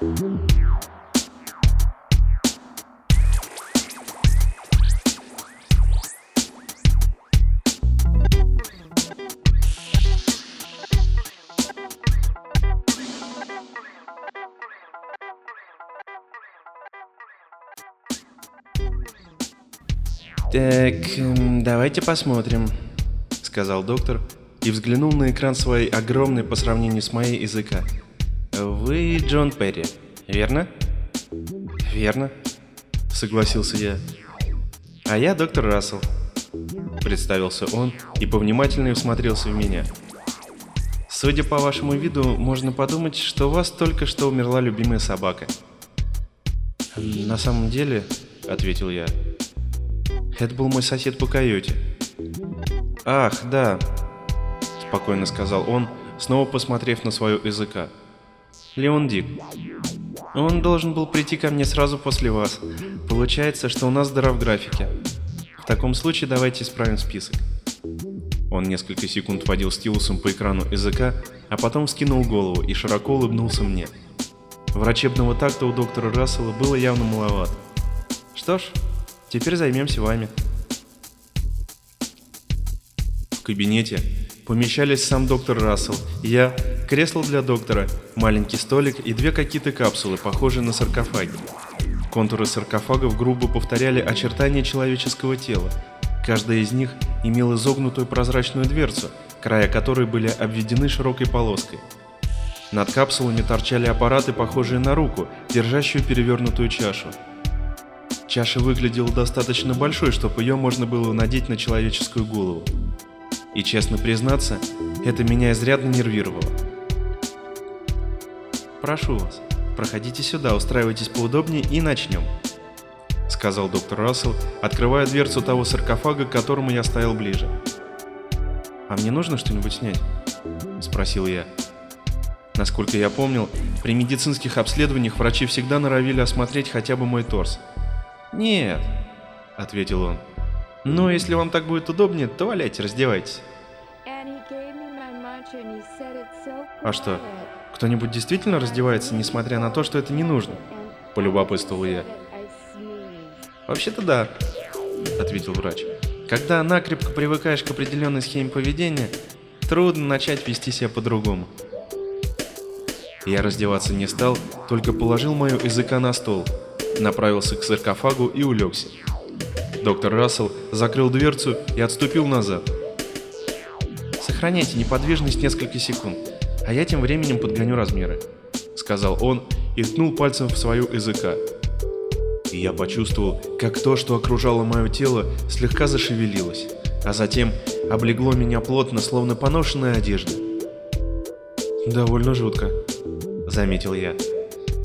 Mm-hmm. Так, давайте посмотрим, сказал доктор и взглянул на экран своей огромной по сравнению с моей языка. Вы Джон Перри, верно? Верно, согласился я. А я доктор Рассел, представился он и повнимательнее всмотрелся в меня. Судя по вашему виду, можно подумать, что у вас только что умерла любимая собака. На самом деле, ответил я, это был мой сосед по каюте. Ах, да, спокойно сказал он, снова посмотрев на свою языка. Леон Дик. Он должен был прийти ко мне сразу после вас. Получается, что у нас дыра в графике. В таком случае давайте исправим список. Он несколько секунд водил стилусом по экрану языка, а потом скинул голову и широко улыбнулся мне. Врачебного такта у доктора Рассела было явно маловато. Что ж, Теперь займемся вами. В кабинете помещались сам доктор Рассел, я, кресло для доктора, маленький столик и две какие-то капсулы, похожие на саркофаги. Контуры саркофагов грубо повторяли очертания человеческого тела. Каждая из них имела изогнутую прозрачную дверцу, края которой были обведены широкой полоской. Над капсулами торчали аппараты, похожие на руку, держащую перевернутую чашу. Чаша выглядела достаточно большой, чтобы ее можно было надеть на человеческую голову. И честно признаться, это меня изрядно нервировало. «Прошу вас, проходите сюда, устраивайтесь поудобнее и начнем», — сказал доктор Рассел, открывая дверцу того саркофага, к которому я стоял ближе. «А мне нужно что-нибудь снять?» — спросил я. Насколько я помнил, при медицинских обследованиях врачи всегда норовили осмотреть хотя бы мой торс — «Нет», — ответил он. «Но если вам так будет удобнее, то валяйте, раздевайтесь». «А что, кто-нибудь действительно раздевается, несмотря на то, что это не нужно?» — полюбопытствовал я. «Вообще-то да», — ответил врач. «Когда накрепко привыкаешь к определенной схеме поведения, трудно начать вести себя по-другому». Я раздеваться не стал, только положил мою языка на стол — направился к саркофагу и улегся. Доктор Рассел закрыл дверцу и отступил назад. «Сохраняйте неподвижность несколько секунд, а я тем временем подгоню размеры», — сказал он и ткнул пальцем в свою языка. Я почувствовал, как то, что окружало мое тело, слегка зашевелилось, а затем облегло меня плотно, словно поношенная одежда. «Довольно жутко», — заметил я.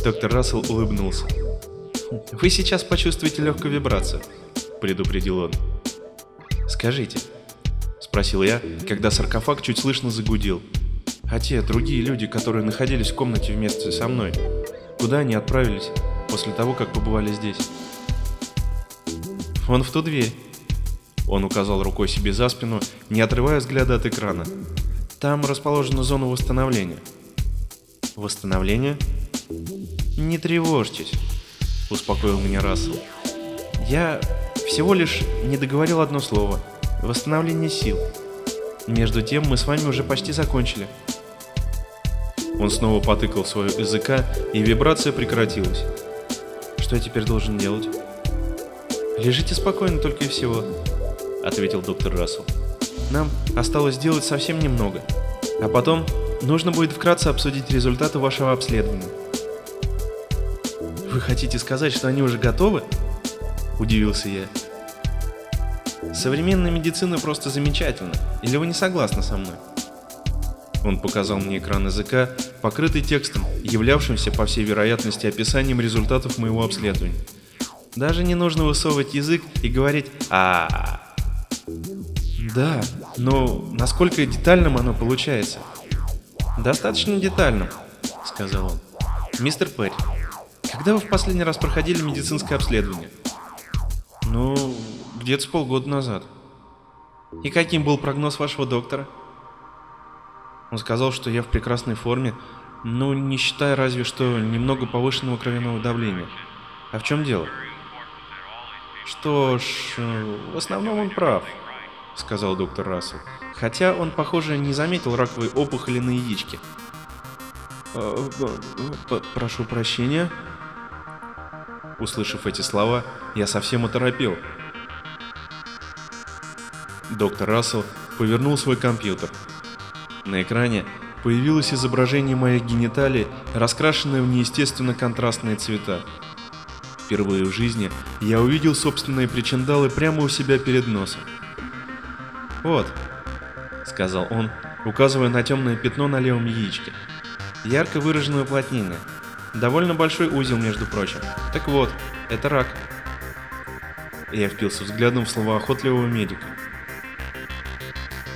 Доктор Рассел улыбнулся. «Вы сейчас почувствуете легкую вибрацию», — предупредил он. «Скажите», — спросил я, когда саркофаг чуть слышно загудел. «А те другие люди, которые находились в комнате вместе со мной, куда они отправились после того, как побывали здесь?» «Вон в ту дверь», — он указал рукой себе за спину, не отрывая взгляда от экрана. «Там расположена зона восстановления». «Восстановление?» «Не тревожьтесь», успокоил меня Рассел. Я всего лишь не договорил одно слово. Восстановление сил. Между тем мы с вами уже почти закончили. Он снова потыкал свою языка, и вибрация прекратилась. Что я теперь должен делать? Лежите спокойно только и всего, ответил доктор Рассел. Нам осталось сделать совсем немного. А потом нужно будет вкратце обсудить результаты вашего обследования. «Вы хотите сказать, что они уже готовы?» – удивился я. «Современная медицина просто замечательна, или вы не согласны со мной?» Он показал мне экран языка, покрытый текстом, являвшимся, по всей вероятности, описанием результатов моего обследования. Даже не нужно высовывать язык и говорить а, Да, но насколько детальным оно получается? Достаточно детальным, сказал он. Мистер Перри, Когда вы в последний раз проходили медицинское обследование? Ну, где-то с полгода назад. И каким был прогноз вашего доктора? Он сказал, что я в прекрасной форме, ну, не считая разве что немного повышенного кровяного давления. А в чем дело? Что ж, в основном он прав, сказал доктор Рассел. Хотя он, похоже, не заметил раковой опухоли на яичке. «Э, «Прошу прощения». Услышав эти слова, я совсем оторопел. Доктор Рассел повернул свой компьютер. На экране появилось изображение моих гениталий, раскрашенное в неестественно контрастные цвета. Впервые в жизни я увидел собственные причиндалы прямо у себя перед носом. «Вот», — сказал он, указывая на темное пятно на левом яичке. «Ярко выраженное уплотнение. Довольно большой узел, между прочим. Так вот, это рак». Я впился взглядом в слова охотливого медика.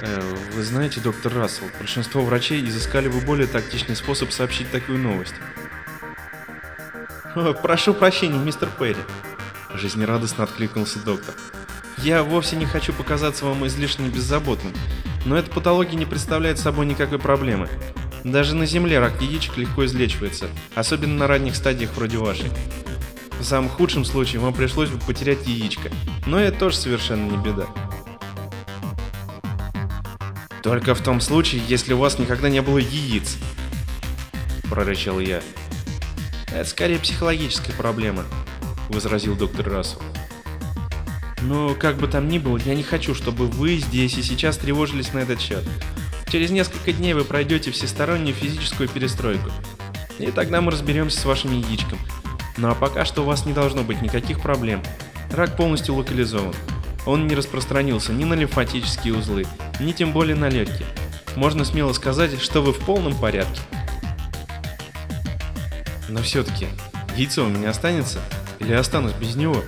Э, вы знаете, доктор Рассел, большинство врачей изыскали бы более тактичный способ сообщить такую новость. «Прошу прощения, мистер Перри», — жизнерадостно откликнулся доктор. «Я вовсе не хочу показаться вам излишне беззаботным, но эта патология не представляет собой никакой проблемы. Даже на Земле рак яичек легко излечивается, особенно на ранних стадиях вроде вашей. В самом худшем случае вам пришлось бы потерять яичко, но это тоже совершенно не беда. Только в том случае, если у вас никогда не было яиц, прорычал я. Это скорее психологическая проблема, возразил доктор Рассел. Но как бы там ни было, я не хочу, чтобы вы здесь и сейчас тревожились на этот счет. Через несколько дней вы пройдете всестороннюю физическую перестройку. И тогда мы разберемся с вашим яичком. Ну а пока что у вас не должно быть никаких проблем. Рак полностью локализован. Он не распространился ни на лимфатические узлы, ни тем более на легкие. Можно смело сказать, что вы в полном порядке. Но все-таки, яйцо у меня останется? Или останусь без него?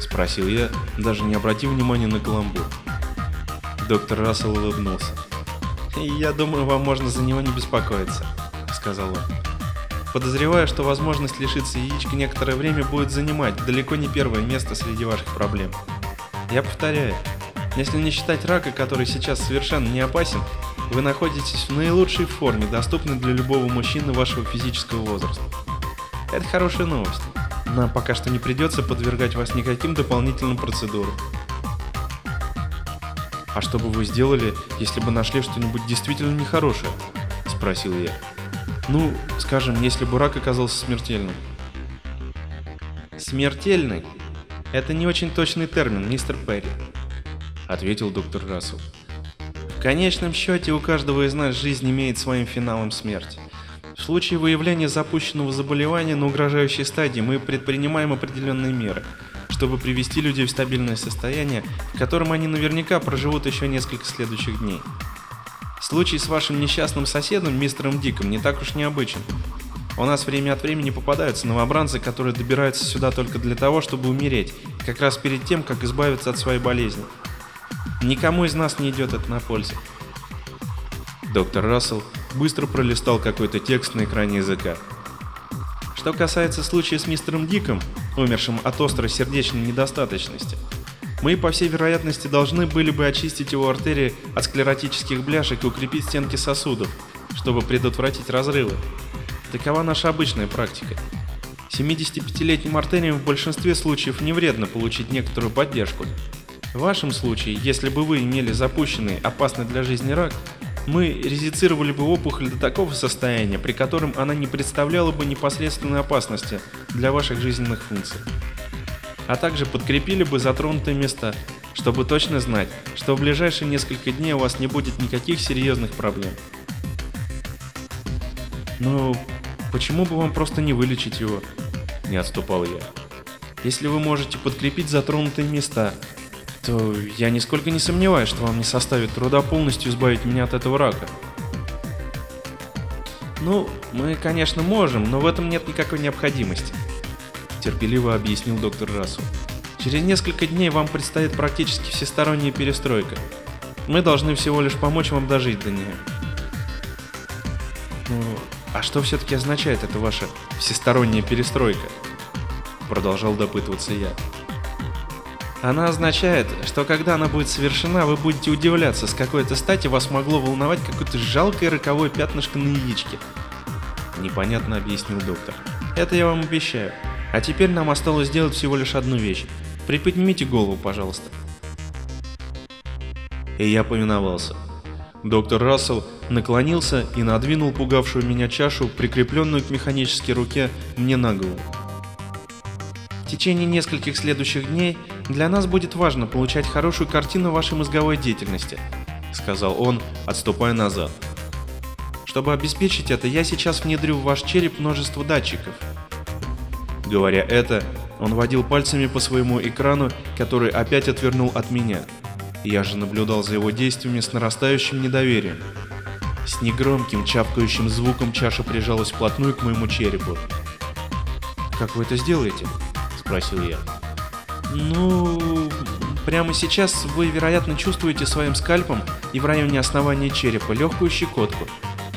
Спросил я, даже не обратив внимания на каламбур. Доктор Рассел улыбнулся. «Я думаю, вам можно за него не беспокоиться», — сказал он. «Подозреваю, что возможность лишиться яичка некоторое время будет занимать далеко не первое место среди ваших проблем. Я повторяю, если не считать рака, который сейчас совершенно не опасен, вы находитесь в наилучшей форме, доступной для любого мужчины вашего физического возраста. Это хорошая новость. Нам пока что не придется подвергать вас никаким дополнительным процедурам. «А что бы вы сделали, если бы нашли что-нибудь действительно нехорошее?» – спросил я. «Ну, скажем, если бы рак оказался смертельным». «Смертельный? Это не очень точный термин, мистер Перри», – ответил доктор Рассел. В конечном счете у каждого из нас жизнь имеет своим финалом смерть. В случае выявления запущенного заболевания на угрожающей стадии мы предпринимаем определенные меры, чтобы привести людей в стабильное состояние, в котором они наверняка проживут еще несколько следующих дней. Случай с вашим несчастным соседом, мистером Диком, не так уж необычен. У нас время от времени попадаются новобранцы, которые добираются сюда только для того, чтобы умереть, как раз перед тем, как избавиться от своей болезни. Никому из нас не идет это на пользу. Доктор Рассел быстро пролистал какой-то текст на экране языка. Что касается случая с мистером Диком, умершим от острой сердечной недостаточности, мы, по всей вероятности, должны были бы очистить его артерии от склеротических бляшек и укрепить стенки сосудов, чтобы предотвратить разрывы. Такова наша обычная практика. 75-летним артериям в большинстве случаев не вредно получить некоторую поддержку, в вашем случае, если бы вы имели запущенный, опасный для жизни рак, мы резицировали бы опухоль до такого состояния, при котором она не представляла бы непосредственной опасности для ваших жизненных функций. А также подкрепили бы затронутые места, чтобы точно знать, что в ближайшие несколько дней у вас не будет никаких серьезных проблем. Ну, почему бы вам просто не вылечить его? Не отступал я. Если вы можете подкрепить затронутые места, то я нисколько не сомневаюсь, что вам не составит труда полностью избавить меня от этого рака. Ну, мы, конечно, можем, но в этом нет никакой необходимости, терпеливо объяснил доктор Рассел. Через несколько дней вам предстоит практически всесторонняя перестройка. Мы должны всего лишь помочь вам дожить до нее. Ну, а что все-таки означает эта ваша всесторонняя перестройка? Продолжал допытываться я. Она означает, что когда она будет совершена, вы будете удивляться, с какой-то стати вас могло волновать какое-то жалкое роковое пятнышко на яичке. Непонятно объяснил доктор. Это я вам обещаю. А теперь нам осталось сделать всего лишь одну вещь. Приподнимите голову, пожалуйста. И я повиновался. Доктор Рассел наклонился и надвинул пугавшую меня чашу, прикрепленную к механической руке, мне на голову. В течение нескольких следующих дней для нас будет важно получать хорошую картину вашей мозговой деятельности, сказал он, отступая назад. Чтобы обеспечить это, я сейчас внедрю в ваш череп множество датчиков. Говоря это, он водил пальцами по своему экрану, который опять отвернул от меня. Я же наблюдал за его действиями с нарастающим недоверием. С негромким чавкающим звуком чаша прижалась вплотную к моему черепу. «Как вы это сделаете?» – спросил я. «Ну, прямо сейчас вы, вероятно, чувствуете своим скальпом и в районе основания черепа легкую щекотку.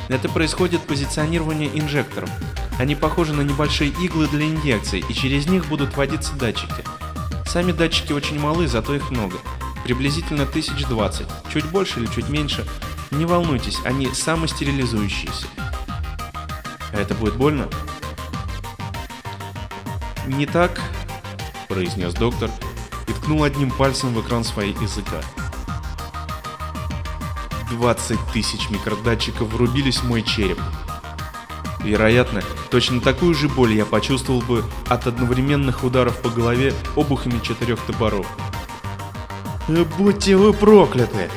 Это происходит позиционирование инжектором. Они похожи на небольшие иглы для инъекций, и через них будут вводиться датчики. Сами датчики очень малы, зато их много. Приблизительно 1020, чуть больше или чуть меньше. Не волнуйтесь, они самостерилизующиеся. А это будет больно? Не так, произнес доктор и ткнул одним пальцем в экран своей языка. 20 тысяч микродатчиков врубились в мой череп. Вероятно, точно такую же боль я почувствовал бы от одновременных ударов по голове обухами четырех топоров. «Будьте вы прокляты!»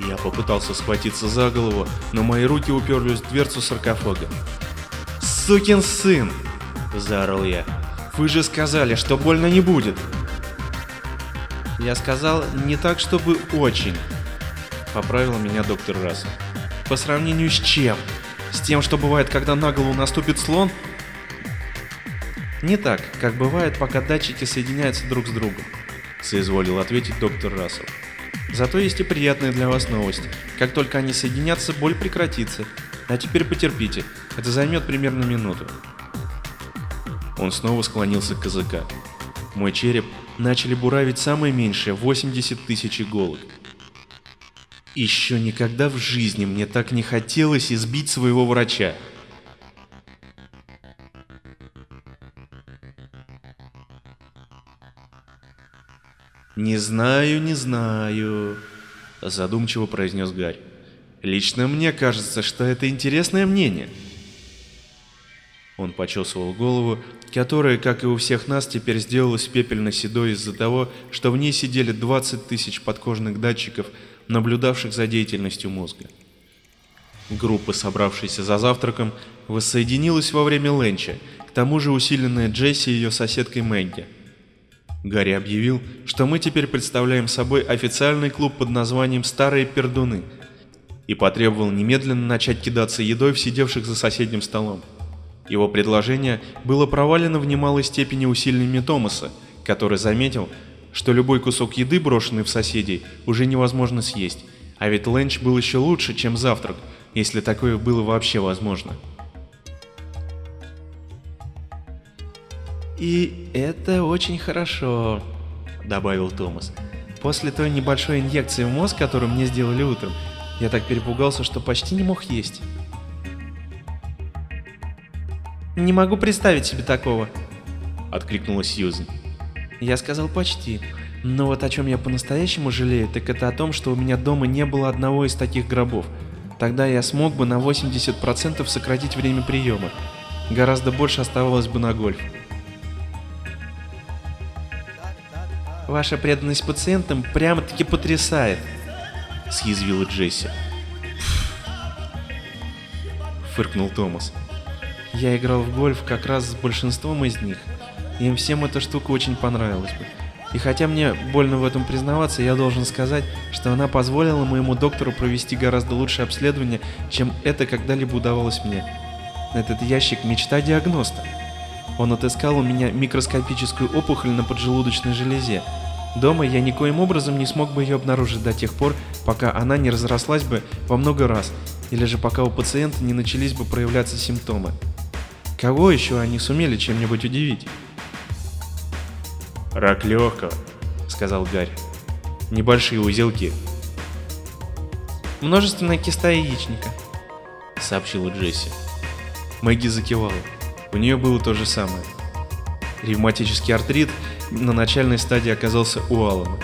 Я попытался схватиться за голову, но мои руки уперлись в дверцу саркофага. «Сукин сын!» – заорал я. «Вы же сказали, что больно не будет!» Я сказал, не так, чтобы очень. Поправил меня доктор Рассел. По сравнению с чем? С тем, что бывает, когда на голову наступит слон? Не так, как бывает, пока датчики соединяются друг с другом, соизволил ответить доктор Рассел. Зато есть и приятные для вас новости. Как только они соединятся, боль прекратится. А теперь потерпите, это займет примерно минуту. Он снова склонился к языка. Мой череп начали буравить самое меньшее 80 тысяч иголок. Еще никогда в жизни мне так не хотелось избить своего врача. «Не знаю, не знаю», — задумчиво произнес Гарь. «Лично мне кажется, что это интересное мнение». Он почесывал голову, которая, как и у всех нас, теперь сделалась пепельно-седой из-за того, что в ней сидели 20 тысяч подкожных датчиков, наблюдавших за деятельностью мозга. Группа, собравшаяся за завтраком, воссоединилась во время ленча, к тому же усиленная Джесси и ее соседкой Мэгги. Гарри объявил, что мы теперь представляем собой официальный клуб под названием «Старые пердуны» и потребовал немедленно начать кидаться едой в сидевших за соседним столом. Его предложение было провалено в немалой степени усилиями Томаса, который заметил, что любой кусок еды, брошенный в соседей, уже невозможно съесть, а ведь ленч был еще лучше, чем завтрак, если такое было вообще возможно. «И это очень хорошо», — добавил Томас. «После той небольшой инъекции в мозг, которую мне сделали утром, я так перепугался, что почти не мог есть». «Не могу представить себе такого», — откликнулась Сьюзен. Я сказал почти. Но вот о чем я по-настоящему жалею, так это о том, что у меня дома не было одного из таких гробов. Тогда я смог бы на 80% сократить время приема. Гораздо больше оставалось бы на гольф. Ваша преданность пациентам прямо-таки потрясает, съязвила Джесси. Фыркнул Томас. Я играл в гольф как раз с большинством из них. Им всем эта штука очень понравилась бы. И хотя мне больно в этом признаваться, я должен сказать, что она позволила моему доктору провести гораздо лучшее обследование, чем это когда-либо удавалось мне. Этот ящик – мечта диагноста. Он отыскал у меня микроскопическую опухоль на поджелудочной железе. Дома я никоим образом не смог бы ее обнаружить до тех пор, пока она не разрослась бы во много раз, или же пока у пациента не начались бы проявляться симптомы. Кого еще они сумели чем-нибудь удивить? «Рак легкого», — сказал Гарри. «Небольшие узелки». «Множественная киста яичника», — сообщила Джесси. Мэгги закивала. У нее было то же самое. Ревматический артрит на начальной стадии оказался у Алана.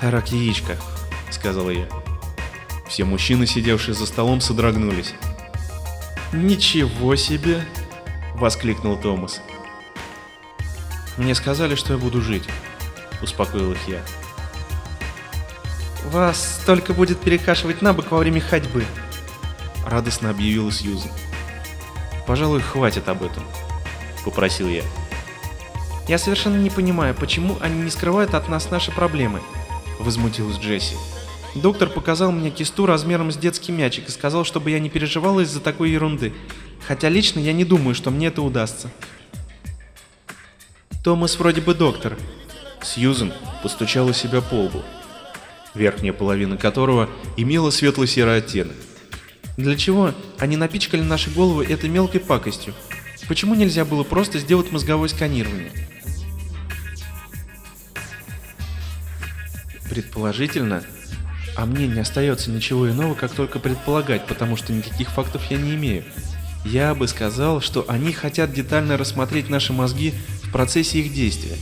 «Рак яичка», — сказала я. Все мужчины, сидевшие за столом, содрогнулись. «Ничего себе!» — воскликнул Томас. «Мне сказали, что я буду жить», — успокоил их я. «Вас только будет перекашивать на бок во время ходьбы», — радостно объявила Сьюзен. «Пожалуй, хватит об этом», — попросил я. «Я совершенно не понимаю, почему они не скрывают от нас наши проблемы», — возмутилась Джесси. «Доктор показал мне кисту размером с детский мячик и сказал, чтобы я не переживала из-за такой ерунды, хотя лично я не думаю, что мне это удастся». «Томас вроде бы доктор». Сьюзен постучала себя по лбу, верхняя половина которого имела светло-серый оттенок. Для чего они напичкали наши головы этой мелкой пакостью? Почему нельзя было просто сделать мозговое сканирование? Предположительно, а мне не остается ничего иного, как только предполагать, потому что никаких фактов я не имею. Я бы сказал, что они хотят детально рассмотреть наши мозги в процессе их действия,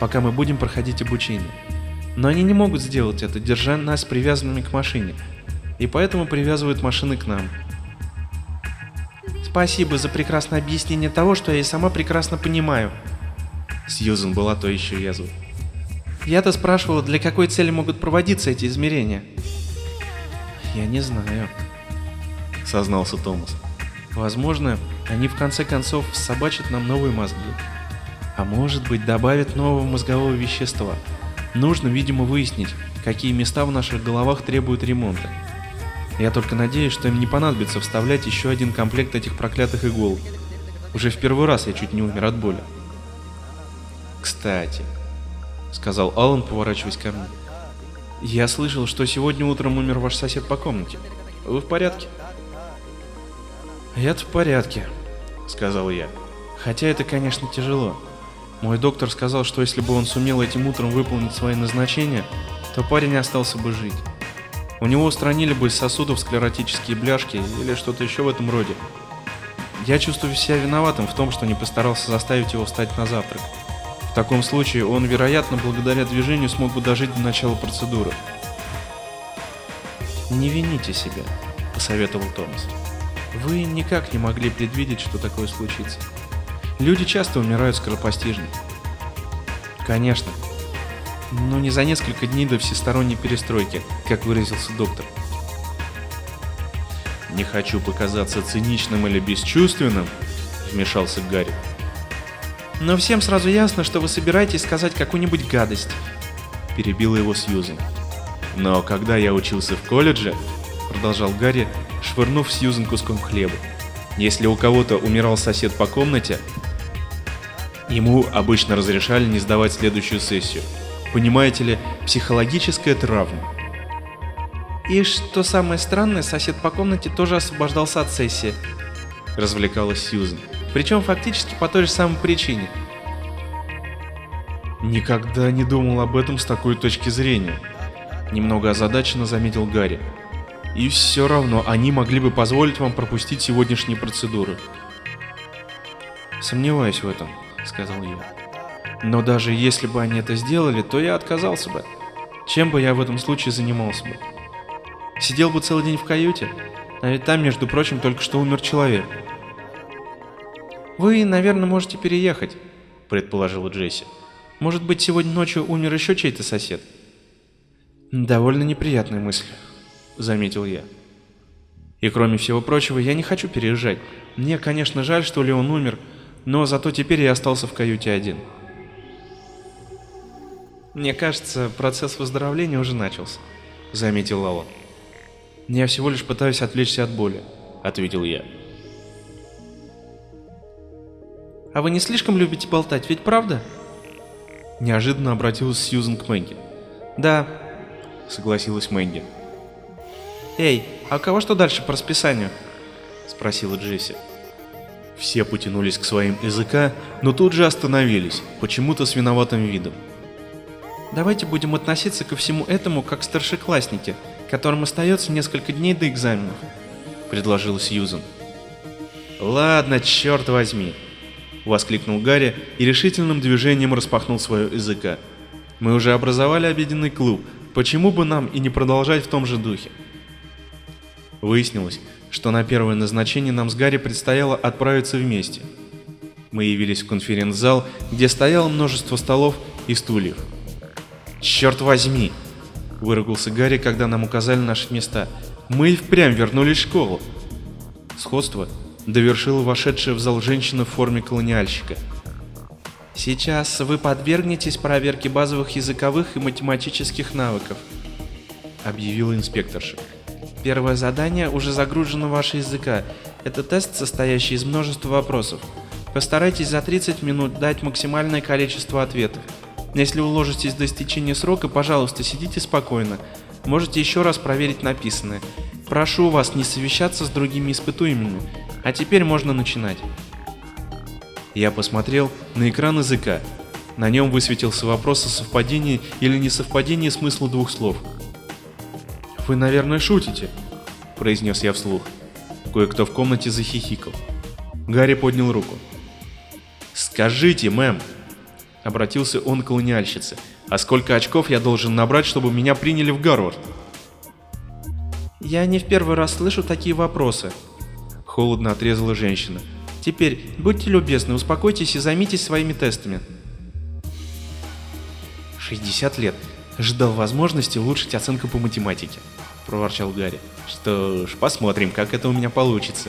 пока мы будем проходить обучение. Но они не могут сделать это, держа нас привязанными к машине, и поэтому привязывают машины к нам. Спасибо за прекрасное объяснение того, что я и сама прекрасно понимаю. Сьюзен была то еще язвой. Я-то спрашивала, для какой цели могут проводиться эти измерения. Я не знаю, сознался Томас. Возможно, они в конце концов собачат нам новые мозги. А может быть, добавят нового мозгового вещества. Нужно, видимо, выяснить, какие места в наших головах требуют ремонта. Я только надеюсь, что им не понадобится вставлять еще один комплект этих проклятых игол. Уже в первый раз я чуть не умер от боли. Кстати, сказал Алан, поворачиваясь ко мне. Я слышал, что сегодня утром умер ваш сосед по комнате. Вы в порядке? Я-то в порядке, сказал я. Хотя это, конечно, тяжело. Мой доктор сказал, что если бы он сумел этим утром выполнить свои назначения, то парень остался бы жить. У него устранили бы из сосудов склеротические бляшки или что-то еще в этом роде. Я чувствую себя виноватым в том, что не постарался заставить его встать на завтрак. В таком случае он, вероятно, благодаря движению смог бы дожить до начала процедуры. «Не вините себя», — посоветовал Томас. «Вы никак не могли предвидеть, что такое случится. Люди часто умирают скоропостижно». «Конечно», но не за несколько дней до всесторонней перестройки, как выразился доктор. «Не хочу показаться циничным или бесчувственным», — вмешался Гарри. «Но всем сразу ясно, что вы собираетесь сказать какую-нибудь гадость», — перебила его Сьюзен. «Но когда я учился в колледже», — продолжал Гарри, швырнув Сьюзен куском хлеба, «если у кого-то умирал сосед по комнате, ему обычно разрешали не сдавать следующую сессию — Понимаете ли, психологическая травма. И что самое странное, сосед по комнате тоже освобождался от сессии. Развлекалась Сьюзен. Причем фактически по той же самой причине. Никогда не думал об этом с такой точки зрения. Немного озадаченно заметил Гарри. И все равно они могли бы позволить вам пропустить сегодняшние процедуры. Сомневаюсь в этом, сказал я. Но даже если бы они это сделали, то я отказался бы. Чем бы я в этом случае занимался бы? Сидел бы целый день в каюте? А ведь там, между прочим, только что умер человек. «Вы, наверное, можете переехать», — предположила Джесси. «Может быть, сегодня ночью умер еще чей-то сосед?» «Довольно неприятная мысль», — заметил я. «И кроме всего прочего, я не хочу переезжать. Мне, конечно, жаль, что Леон умер, но зато теперь я остался в каюте один». «Мне кажется, процесс выздоровления уже начался», — заметил Лала. «Я всего лишь пытаюсь отвлечься от боли», — ответил я. «А вы не слишком любите болтать, ведь правда?» Неожиданно обратилась Сьюзен к Мэгги. «Да», — согласилась Мэгги. «Эй, а у кого что дальше по расписанию?» — спросила Джесси. Все потянулись к своим языка, но тут же остановились, почему-то с виноватым видом. Давайте будем относиться ко всему этому как старшеклассники, которым остается несколько дней до экзаменов, предложил Сьюзен. Ладно, черт возьми, воскликнул Гарри и решительным движением распахнул свое языка. Мы уже образовали обеденный клуб, почему бы нам и не продолжать в том же духе? Выяснилось, что на первое назначение нам с Гарри предстояло отправиться вместе. Мы явились в конференц-зал, где стояло множество столов и стульев. «Черт возьми!» – выругался Гарри, когда нам указали наши места. «Мы и впрямь вернулись в школу!» Сходство довершила вошедшая в зал женщина в форме колониальщика. «Сейчас вы подвергнетесь проверке базовых языковых и математических навыков», – объявила инспекторша. Первое задание уже загружено в ваши языка. Это тест, состоящий из множества вопросов. Постарайтесь за 30 минут дать максимальное количество ответов. Если уложитесь до истечения срока, пожалуйста, сидите спокойно. Можете еще раз проверить написанное. Прошу вас не совещаться с другими испытуемыми. А теперь можно начинать. Я посмотрел на экран языка. На нем высветился вопрос о совпадении или несовпадении смысла двух слов. «Вы, наверное, шутите», — произнес я вслух. Кое-кто в комнате захихикал. Гарри поднял руку. «Скажите, мэм», — обратился он к колониальщице, «а сколько очков я должен набрать, чтобы меня приняли в Гарвард?» «Я не в первый раз слышу такие вопросы», — холодно отрезала женщина. «Теперь, будьте любезны, успокойтесь и займитесь своими тестами». 60 лет. Ждал возможности улучшить оценку по математике проворчал Гарри. Что ж, посмотрим, как это у меня получится.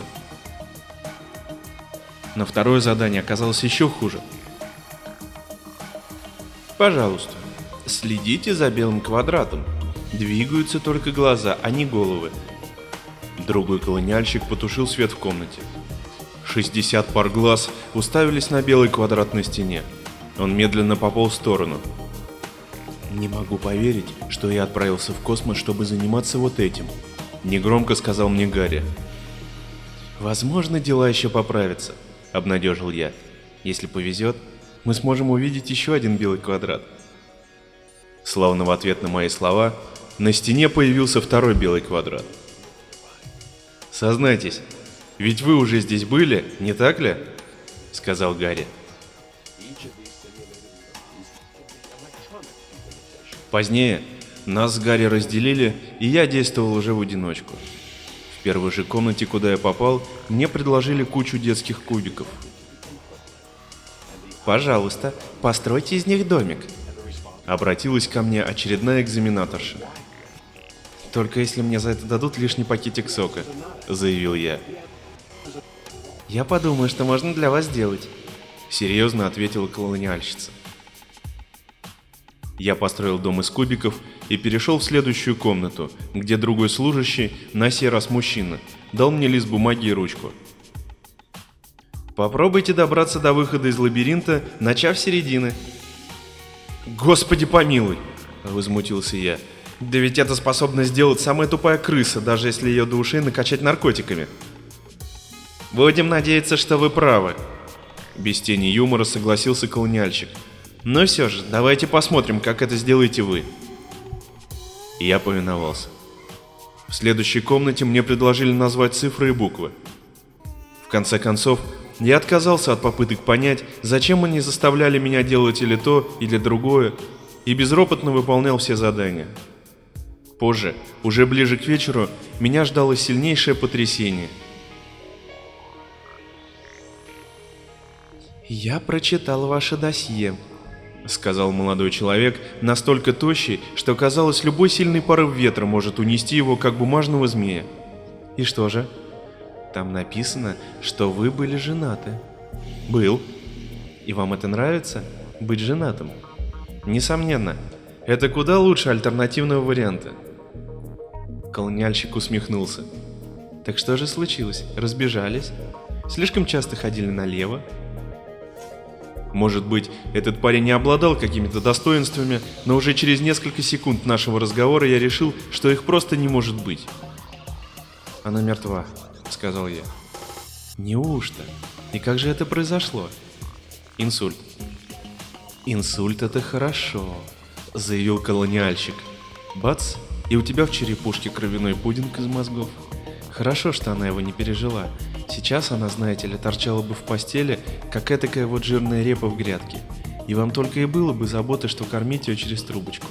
Но второе задание оказалось еще хуже. Пожалуйста, следите за белым квадратом. Двигаются только глаза, а не головы. Другой колониальщик потушил свет в комнате. 60 пар глаз уставились на белый квадрат на стене. Он медленно пополз в сторону. «Не могу поверить, что я отправился в космос, чтобы заниматься вот этим», — негромко сказал мне Гарри. «Возможно, дела еще поправятся», — обнадежил я. «Если повезет, мы сможем увидеть еще один белый квадрат». Словно в ответ на мои слова, на стене появился второй белый квадрат. «Сознайтесь, ведь вы уже здесь были, не так ли?» — сказал Гарри. Позднее нас с Гарри разделили, и я действовал уже в одиночку. В первой же комнате, куда я попал, мне предложили кучу детских кубиков. «Пожалуйста, постройте из них домик», — обратилась ко мне очередная экзаменаторша. «Только если мне за это дадут лишний пакетик сока», — заявил я. «Я подумаю, что можно для вас сделать», — серьезно ответила колониальщица. Я построил дом из кубиков и перешел в следующую комнату, где другой служащий, на сей раз мужчина, дал мне лист бумаги и ручку. Попробуйте добраться до выхода из лабиринта, начав с середины. Господи помилуй, возмутился я. Да ведь это способна сделать самая тупая крыса, даже если ее до ушей накачать наркотиками. Будем надеяться, что вы правы. Без тени юмора согласился колониальщик. Но все же, давайте посмотрим, как это сделаете вы. Я повиновался. В следующей комнате мне предложили назвать цифры и буквы. В конце концов, я отказался от попыток понять, зачем они заставляли меня делать или то, или другое, и безропотно выполнял все задания. Позже, уже ближе к вечеру, меня ждало сильнейшее потрясение. «Я прочитал ваше досье», — сказал молодой человек, настолько тощий, что казалось, любой сильный порыв ветра может унести его, как бумажного змея. «И что же?» «Там написано, что вы были женаты». «Был». «И вам это нравится? Быть женатым?» «Несомненно. Это куда лучше альтернативного варианта». Колониальщик усмехнулся. «Так что же случилось? Разбежались? Слишком часто ходили налево?» Может быть, этот парень не обладал какими-то достоинствами, но уже через несколько секунд нашего разговора я решил, что их просто не может быть. «Она мертва», — сказал я. «Неужто?» И как же это произошло? Инсульт. Инсульт это хорошо, заявил колониальщик. Бац, и у тебя в черепушке кровяной пудинг из мозгов. Хорошо, что она его не пережила. Сейчас она, знаете ли, торчала бы в постели, как этакая вот жирная репа в грядке. И вам только и было бы заботы, что кормить ее через трубочку.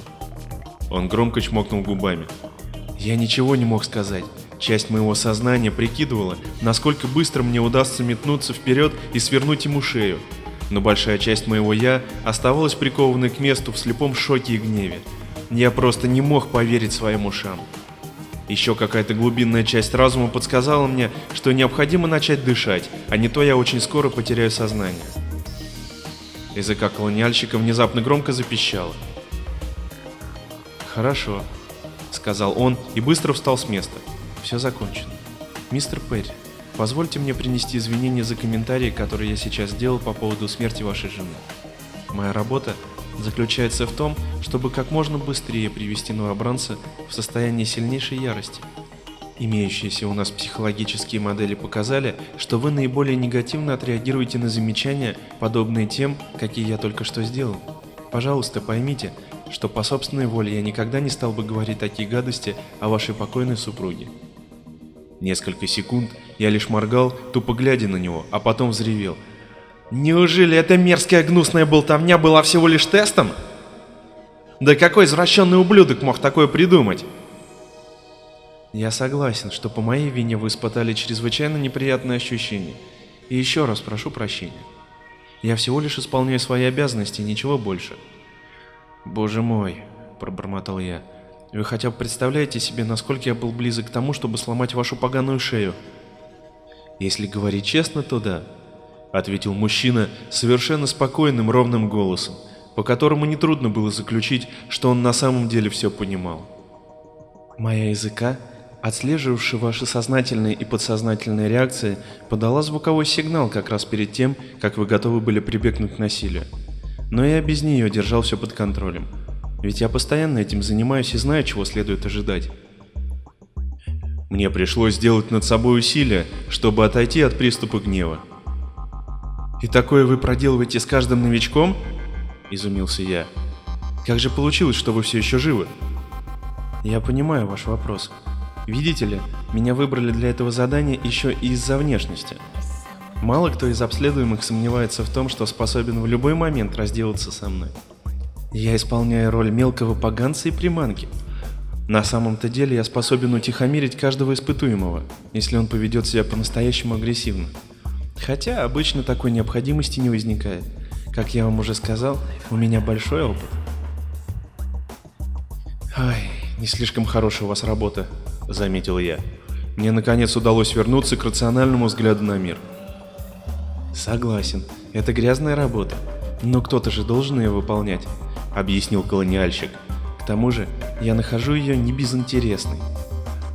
Он громко чмокнул губами. Я ничего не мог сказать. Часть моего сознания прикидывала, насколько быстро мне удастся метнуться вперед и свернуть ему шею. Но большая часть моего «я» оставалась прикованной к месту в слепом шоке и гневе. Я просто не мог поверить своим ушам. Еще какая-то глубинная часть разума подсказала мне, что необходимо начать дышать, а не то я очень скоро потеряю сознание. Языка колониальщика внезапно громко запищало. «Хорошо», — сказал он и быстро встал с места. «Все закончено. Мистер Перри, позвольте мне принести извинения за комментарии, которые я сейчас сделал по поводу смерти вашей жены. Моя работа заключается в том, чтобы как можно быстрее привести новобранца в состояние сильнейшей ярости. Имеющиеся у нас психологические модели показали, что вы наиболее негативно отреагируете на замечания, подобные тем, какие я только что сделал. Пожалуйста, поймите, что по собственной воле я никогда не стал бы говорить такие гадости о вашей покойной супруге. Несколько секунд я лишь моргал, тупо глядя на него, а потом взревел – Неужели эта мерзкая гнусная болтовня была всего лишь тестом? Да какой извращенный ублюдок мог такое придумать? Я согласен, что по моей вине вы испытали чрезвычайно неприятные ощущения. И еще раз прошу прощения. Я всего лишь исполняю свои обязанности, ничего больше. Боже мой, пробормотал я. Вы хотя бы представляете себе, насколько я был близок к тому, чтобы сломать вашу поганую шею? Если говорить честно, то да. — ответил мужчина совершенно спокойным ровным голосом, по которому нетрудно было заключить, что он на самом деле все понимал. «Моя языка, отслеживавшая ваши сознательные и подсознательные реакции, подала звуковой сигнал как раз перед тем, как вы готовы были прибегнуть к насилию. Но я без нее держал все под контролем. Ведь я постоянно этим занимаюсь и знаю, чего следует ожидать». Мне пришлось сделать над собой усилие, чтобы отойти от приступа гнева. «И такое вы проделываете с каждым новичком?» – изумился я. «Как же получилось, что вы все еще живы?» «Я понимаю ваш вопрос. Видите ли, меня выбрали для этого задания еще и из-за внешности. Мало кто из обследуемых сомневается в том, что способен в любой момент разделаться со мной. Я исполняю роль мелкого поганца и приманки. На самом-то деле я способен утихомирить каждого испытуемого, если он поведет себя по-настоящему агрессивно. Хотя обычно такой необходимости не возникает. Как я вам уже сказал, у меня большой опыт. «Ай, не слишком хорошая у вас работа», — заметил я. Мне наконец удалось вернуться к рациональному взгляду на мир. «Согласен, это грязная работа, но кто-то же должен ее выполнять», — объяснил колониальщик. «К тому же я нахожу ее не безинтересной.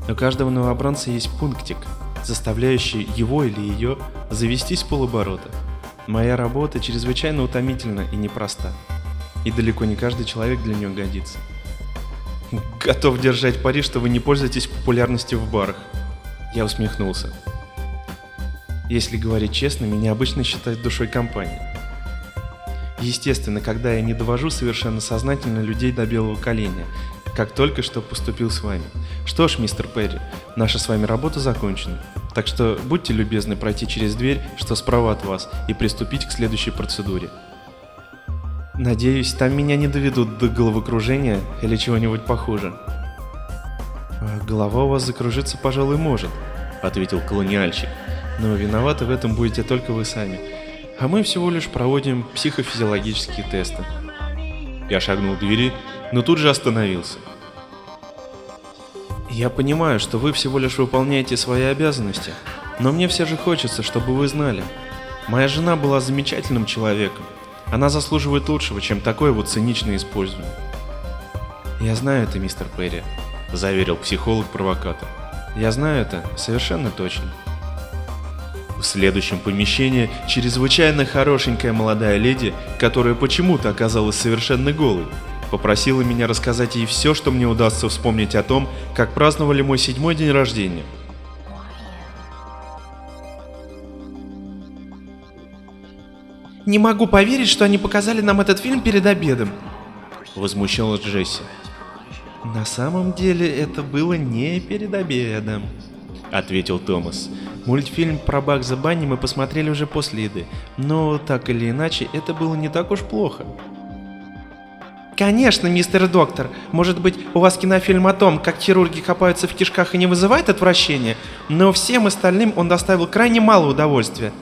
У каждого новобранца есть пунктик, заставляющий его или ее завестись полоборота. Моя работа чрезвычайно утомительна и непроста, и далеко не каждый человек для нее годится. Готов держать пари, что вы не пользуетесь популярностью в барах. Я усмехнулся. Если говорить честно, меня обычно считают душой компании. Естественно, когда я не довожу совершенно сознательно людей до белого коленя, как только что поступил с вами. Что ж, мистер Перри, наша с вами работа закончена. Так что будьте любезны пройти через дверь, что справа от вас, и приступить к следующей процедуре. Надеюсь, там меня не доведут до головокружения или чего-нибудь похуже. А голова у вас закружиться, пожалуй, может, ответил колониальщик. Но виноваты в этом будете только вы сами. А мы всего лишь проводим психофизиологические тесты. Я шагнул к двери, но тут же остановился. Я понимаю, что вы всего лишь выполняете свои обязанности, но мне все же хочется, чтобы вы знали. Моя жена была замечательным человеком. Она заслуживает лучшего, чем такое вот циничное использование. Я знаю это, мистер Перри, заверил психолог-провокатор. Я знаю это совершенно точно. В следующем помещении чрезвычайно хорошенькая молодая леди, которая почему-то оказалась совершенно голой, Попросила меня рассказать ей все, что мне удастся вспомнить о том, как праздновали мой седьмой день рождения. Не могу поверить, что они показали нам этот фильм перед обедом. Возмущалась Джесси. На самом деле это было не перед обедом, ответил Томас. Мультфильм про Багза Банни мы посмотрели уже после еды, но так или иначе это было не так уж плохо. Конечно, мистер доктор. Может быть, у вас кинофильм о том, как хирурги копаются в кишках и не вызывает отвращения, но всем остальным он доставил крайне мало удовольствия.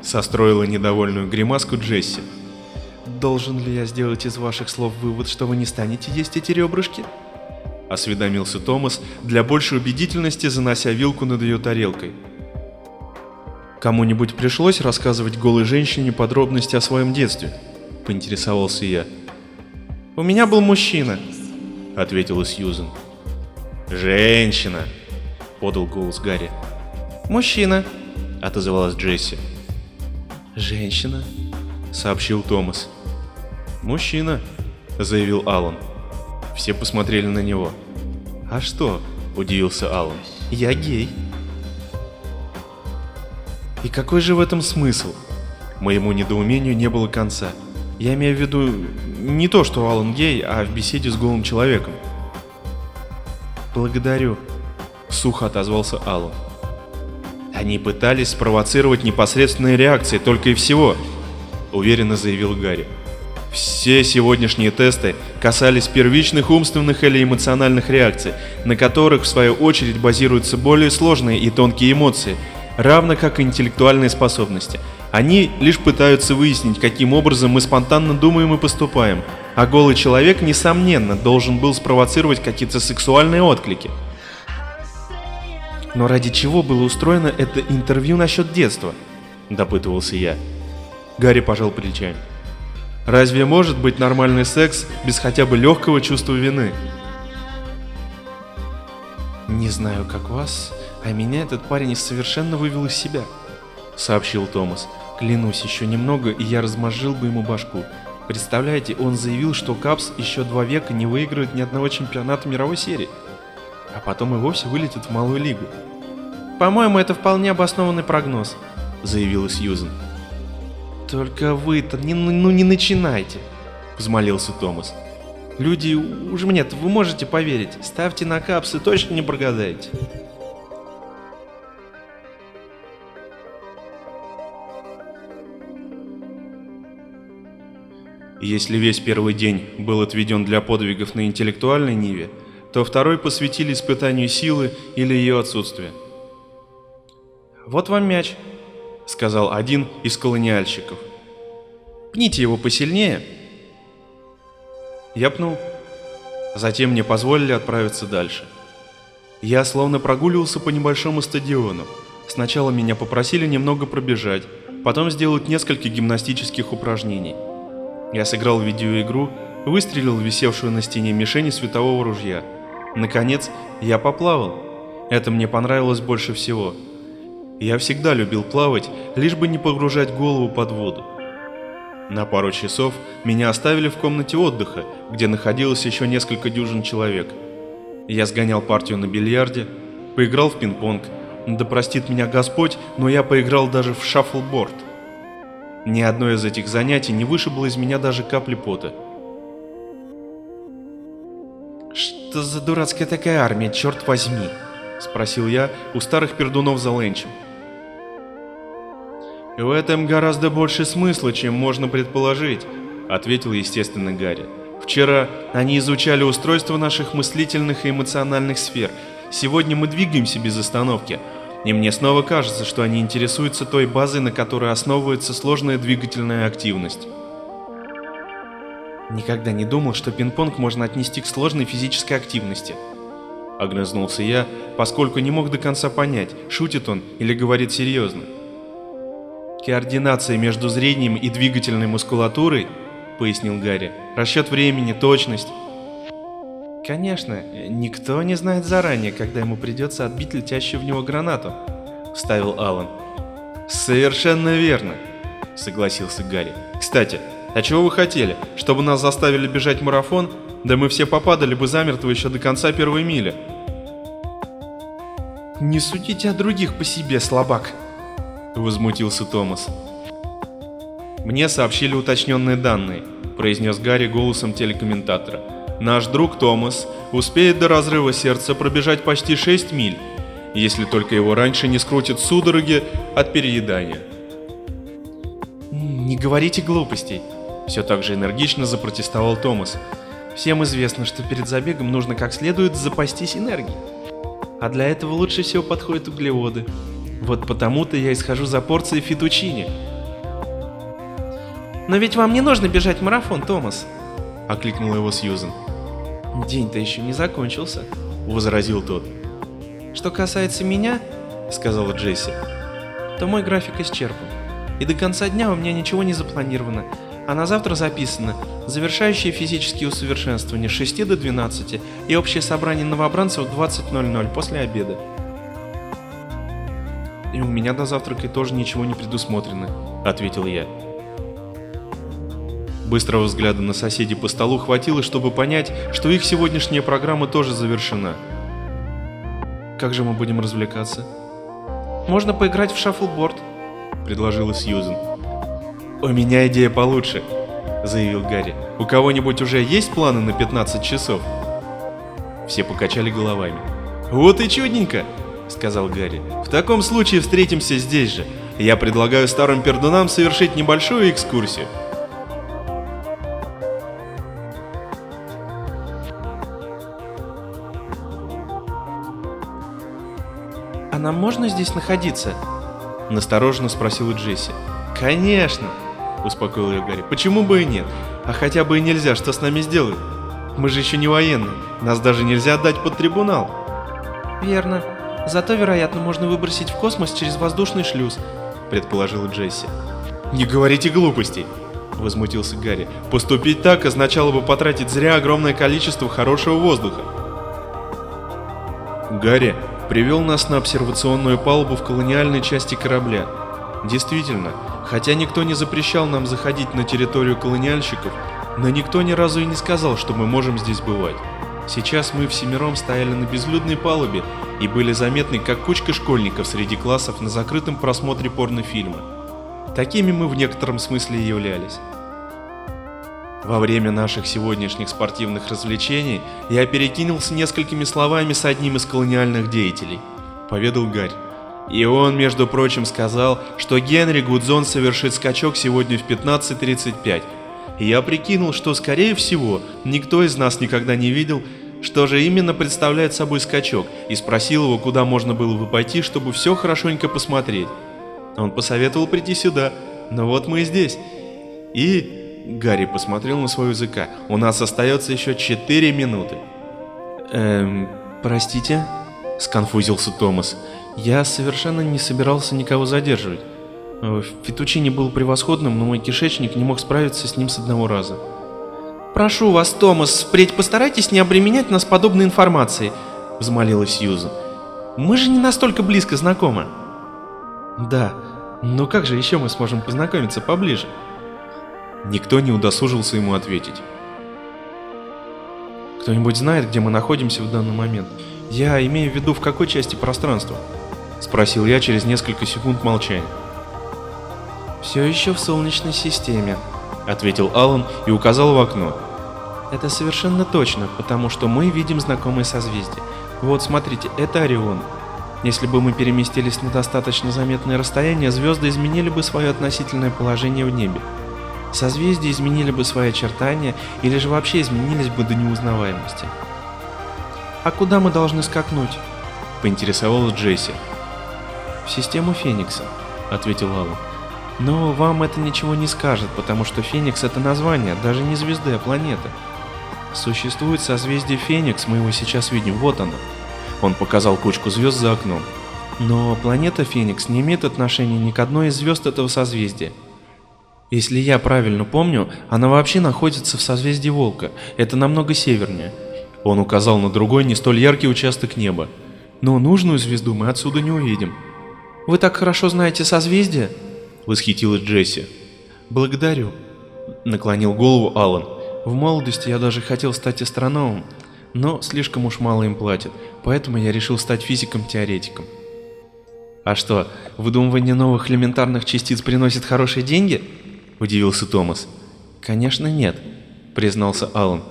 Состроила недовольную гримаску Джесси. Должен ли я сделать из ваших слов вывод, что вы не станете есть эти ребрышки? Осведомился Томас, для большей убедительности занося вилку над ее тарелкой. Кому-нибудь пришлось рассказывать голой женщине подробности о своем детстве? Поинтересовался я. «У меня был мужчина», — ответила Сьюзен. «Женщина!» — подал голос Гарри. «Мужчина», — отозвалась Джесси. «Женщина?» — сообщил Томас. «Мужчина», — заявил Алан. Все посмотрели на него. «А что?» — удивился Алан. «Я гей». «И какой же в этом смысл?» Моему недоумению не было конца. Я имею в виду не то, что Алан гей, а в беседе с голым человеком. «Благодарю», — сухо отозвался Алан. Они пытались спровоцировать непосредственные реакции, только и всего, уверенно заявил Гарри. Все сегодняшние тесты касались первичных умственных или эмоциональных реакций, на которых в свою очередь базируются более сложные и тонкие эмоции, равно как и интеллектуальные способности – они лишь пытаются выяснить, каким образом мы спонтанно думаем и поступаем, а голый человек, несомненно, должен был спровоцировать какие-то сексуальные отклики. Но ради чего было устроено это интервью насчет детства? Допытывался я. Гарри пожал плечами. Разве может быть нормальный секс без хотя бы легкого чувства вины? Не знаю, как вас, а меня этот парень совершенно вывел из себя, сообщил Томас. Клянусь, еще немного, и я размозжил бы ему башку. Представляете, он заявил, что Капс еще два века не выиграет ни одного чемпионата мировой серии. А потом и вовсе вылетит в малую лигу. «По-моему, это вполне обоснованный прогноз», — заявила Сьюзен. «Только вы-то не, ну, не начинайте», — взмолился Томас. «Люди, уж мне-то вы можете поверить, ставьте на Капс и точно не прогадаете». Если весь первый день был отведен для подвигов на интеллектуальной ниве, то второй посвятили испытанию силы или ее отсутствия. «Вот вам мяч», — сказал один из колониальщиков. «Пните его посильнее». Я пнул. Затем мне позволили отправиться дальше. Я словно прогуливался по небольшому стадиону. Сначала меня попросили немного пробежать, потом сделать несколько гимнастических упражнений. Я сыграл видеоигру, выстрелил в висевшую на стене мишень светового ружья. Наконец, я поплавал. Это мне понравилось больше всего. Я всегда любил плавать, лишь бы не погружать голову под воду. На пару часов меня оставили в комнате отдыха, где находилось еще несколько дюжин человек. Я сгонял партию на бильярде, поиграл в пинг-понг. Да простит меня Господь, но я поиграл даже в шаффлборд. Ни одно из этих занятий не вышибло из меня даже капли пота. «Что за дурацкая такая армия, черт возьми?» — спросил я у старых пердунов за ленчем. «В этом гораздо больше смысла, чем можно предположить», — ответил естественно Гарри. «Вчера они изучали устройство наших мыслительных и эмоциональных сфер. Сегодня мы двигаемся без остановки, и мне снова кажется, что они интересуются той базой, на которой основывается сложная двигательная активность. Никогда не думал, что пинг-понг можно отнести к сложной физической активности. Огрызнулся я, поскольку не мог до конца понять, шутит он или говорит серьезно. Координация между зрением и двигательной мускулатурой, пояснил Гарри, расчет времени, точность. Конечно, никто не знает заранее, когда ему придется отбить летящую в него гранату, вставил Алан. Совершенно верно, согласился Гарри. Кстати, а чего вы хотели? Чтобы нас заставили бежать марафон? Да мы все попадали бы замертво еще до конца первой мили. Не судите о других по себе, слабак, возмутился Томас. Мне сообщили уточненные данные, произнес Гарри голосом телекомментатора. Наш друг Томас успеет до разрыва сердца пробежать почти 6 миль, если только его раньше не скрутит судороги от переедания. «Не говорите глупостей», — все так же энергично запротестовал Томас. «Всем известно, что перед забегом нужно как следует запастись энергией. А для этого лучше всего подходят углеводы. Вот потому-то я исхожу за порцией фетучини». «Но ведь вам не нужно бежать марафон, Томас», — окликнула его Сьюзен. «День-то еще не закончился», — возразил тот. «Что касается меня», — сказала Джесси, — «то мой график исчерпан, и до конца дня у меня ничего не запланировано, а на завтра записано завершающее физические усовершенствования с 6 до 12 и общее собрание новобранцев в 20.00 после обеда». «И у меня до завтрака тоже ничего не предусмотрено», — ответил я. Быстрого взгляда на соседей по столу хватило, чтобы понять, что их сегодняшняя программа тоже завершена. Как же мы будем развлекаться? Можно поиграть в шаффлборд, предложила Сьюзен. У меня идея получше, заявил Гарри. У кого-нибудь уже есть планы на 15 часов? Все покачали головами. Вот и чудненько, сказал Гарри. В таком случае встретимся здесь же. Я предлагаю старым пердунам совершить небольшую экскурсию. Нам можно здесь находиться?» — настороженно спросила Джесси. «Конечно!» — успокоил ее Гарри. «Почему бы и нет? А хотя бы и нельзя, что с нами сделают? Мы же еще не военные, нас даже нельзя отдать под трибунал». «Верно. Зато, вероятно, можно выбросить в космос через воздушный шлюз», — предположила Джесси. «Не говорите глупостей!» — возмутился Гарри. «Поступить так означало бы потратить зря огромное количество хорошего воздуха». Гарри привел нас на обсервационную палубу в колониальной части корабля. Действительно, хотя никто не запрещал нам заходить на территорию колониальщиков, но никто ни разу и не сказал, что мы можем здесь бывать. Сейчас мы всемиром стояли на безлюдной палубе и были заметны как кучка школьников среди классов на закрытом просмотре порнофильма. Такими мы в некотором смысле и являлись. Во время наших сегодняшних спортивных развлечений я перекинулся несколькими словами с одним из колониальных деятелей, поведал Гарь. И он, между прочим, сказал, что Генри Гудзон совершит скачок сегодня в 15.35. И я прикинул, что, скорее всего, никто из нас никогда не видел, что же именно представляет собой скачок, и спросил его, куда можно было бы пойти, чтобы все хорошенько посмотреть. Он посоветовал прийти сюда, но вот мы и здесь. И Гарри посмотрел на свой языка. У нас остается еще 4 минуты. Эм, простите? Сконфузился Томас. Я совершенно не собирался никого задерживать. Э, Фетучини был превосходным, но мой кишечник не мог справиться с ним с одного раза. «Прошу вас, Томас, впредь постарайтесь не обременять нас подобной информацией», — взмолилась Сьюзан. «Мы же не настолько близко знакомы». «Да, но как же еще мы сможем познакомиться поближе?» Никто не удосужился ему ответить. «Кто-нибудь знает, где мы находимся в данный момент? Я имею в виду, в какой части пространства?» Спросил я через несколько секунд молчания. «Все еще в Солнечной системе», — ответил Алан и указал в окно. «Это совершенно точно, потому что мы видим знакомые созвездия. Вот, смотрите, это Орион. Если бы мы переместились на достаточно заметное расстояние, звезды изменили бы свое относительное положение в небе. Созвездия изменили бы свои очертания или же вообще изменились бы до неузнаваемости. «А куда мы должны скакнуть?» – поинтересовалась Джесси. «В систему Феникса», – ответил Аллан. «Но вам это ничего не скажет, потому что Феникс – это название, даже не звезды, а планеты. Существует созвездие Феникс, мы его сейчас видим, вот оно». Он показал кучку звезд за окном. Но планета Феникс не имеет отношения ни к одной из звезд этого созвездия. Если я правильно помню, она вообще находится в созвездии Волка. Это намного севернее. Он указал на другой, не столь яркий участок неба. Но нужную звезду мы отсюда не увидим. Вы так хорошо знаете созвездие? Восхитилась Джесси. Благодарю. Наклонил голову Алан. В молодости я даже хотел стать астрономом, но слишком уж мало им платят, поэтому я решил стать физиком-теоретиком. А что, выдумывание новых элементарных частиц приносит хорошие деньги? Удивился Томас. Конечно, нет, признался Аллан.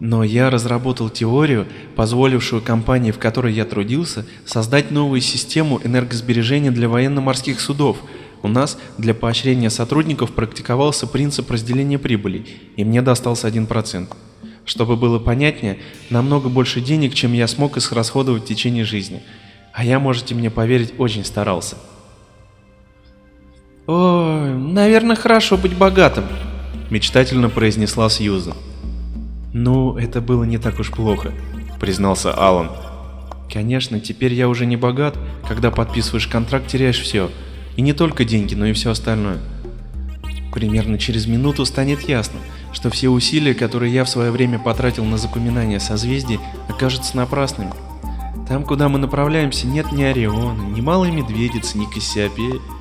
Но я разработал теорию, позволившую компании, в которой я трудился, создать новую систему энергосбережения для военно-морских судов. У нас для поощрения сотрудников практиковался принцип разделения прибыли, и мне достался 1%. Чтобы было понятнее, намного больше денег, чем я смог израсходовать в течение жизни. А я, можете мне поверить, очень старался. «Ой, наверное, хорошо быть богатым», — мечтательно произнесла Сьюзан. «Ну, это было не так уж плохо», — признался Алан. «Конечно, теперь я уже не богат, когда подписываешь контракт, теряешь все. И не только деньги, но и все остальное. Примерно через минуту станет ясно, что все усилия, которые я в свое время потратил на запоминание созвездий, окажутся напрасными. Там, куда мы направляемся, нет ни Ориона, ни Малой Медведицы, ни Кассиопеи.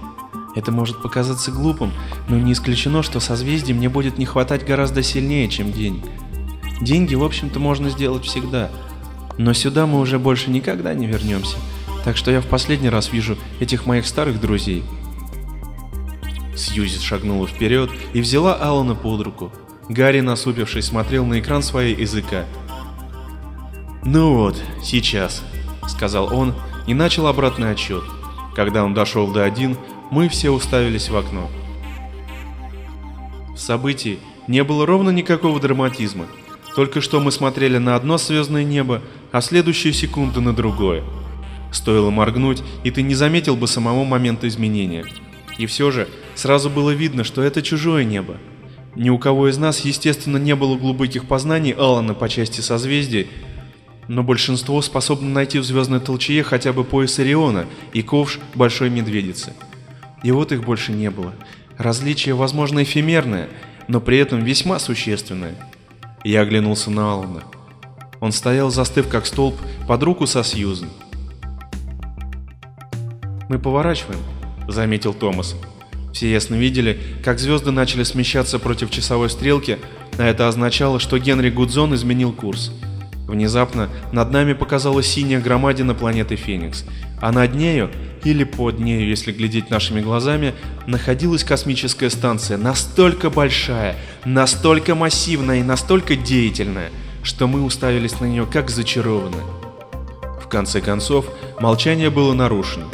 Это может показаться глупым, но не исключено, что созвездий мне будет не хватать гораздо сильнее, чем денег. Деньги, в общем-то, можно сделать всегда. Но сюда мы уже больше никогда не вернемся. Так что я в последний раз вижу этих моих старых друзей. Сьюзи шагнула вперед и взяла Алана под руку. Гарри, насупившись, смотрел на экран своей языка. «Ну вот, сейчас», — сказал он и начал обратный отчет. Когда он дошел до один, мы все уставились в окно. В событии не было ровно никакого драматизма. Только что мы смотрели на одно звездное небо, а следующую секунду на другое. Стоило моргнуть, и ты не заметил бы самого момента изменения. И все же сразу было видно, что это чужое небо. Ни у кого из нас, естественно, не было глубоких познаний Алана по части созвездий, но большинство способно найти в звездной толчее хотя бы пояс Ориона и ковш Большой Медведицы. И вот их больше не было. Различие, возможно, эфемерное, но при этом весьма существенное. Я оглянулся на Алана. Он стоял, застыв как столб, под руку со Сьюзен. «Мы поворачиваем», — заметил Томас. Все ясно видели, как звезды начали смещаться против часовой стрелки, а это означало, что Генри Гудзон изменил курс. Внезапно над нами показалась синяя громадина планеты Феникс, а над нею, или под нею, если глядеть нашими глазами, находилась космическая станция, настолько большая, настолько массивная и настолько деятельная, что мы уставились на нее как зачарованные. В конце концов, молчание было нарушено.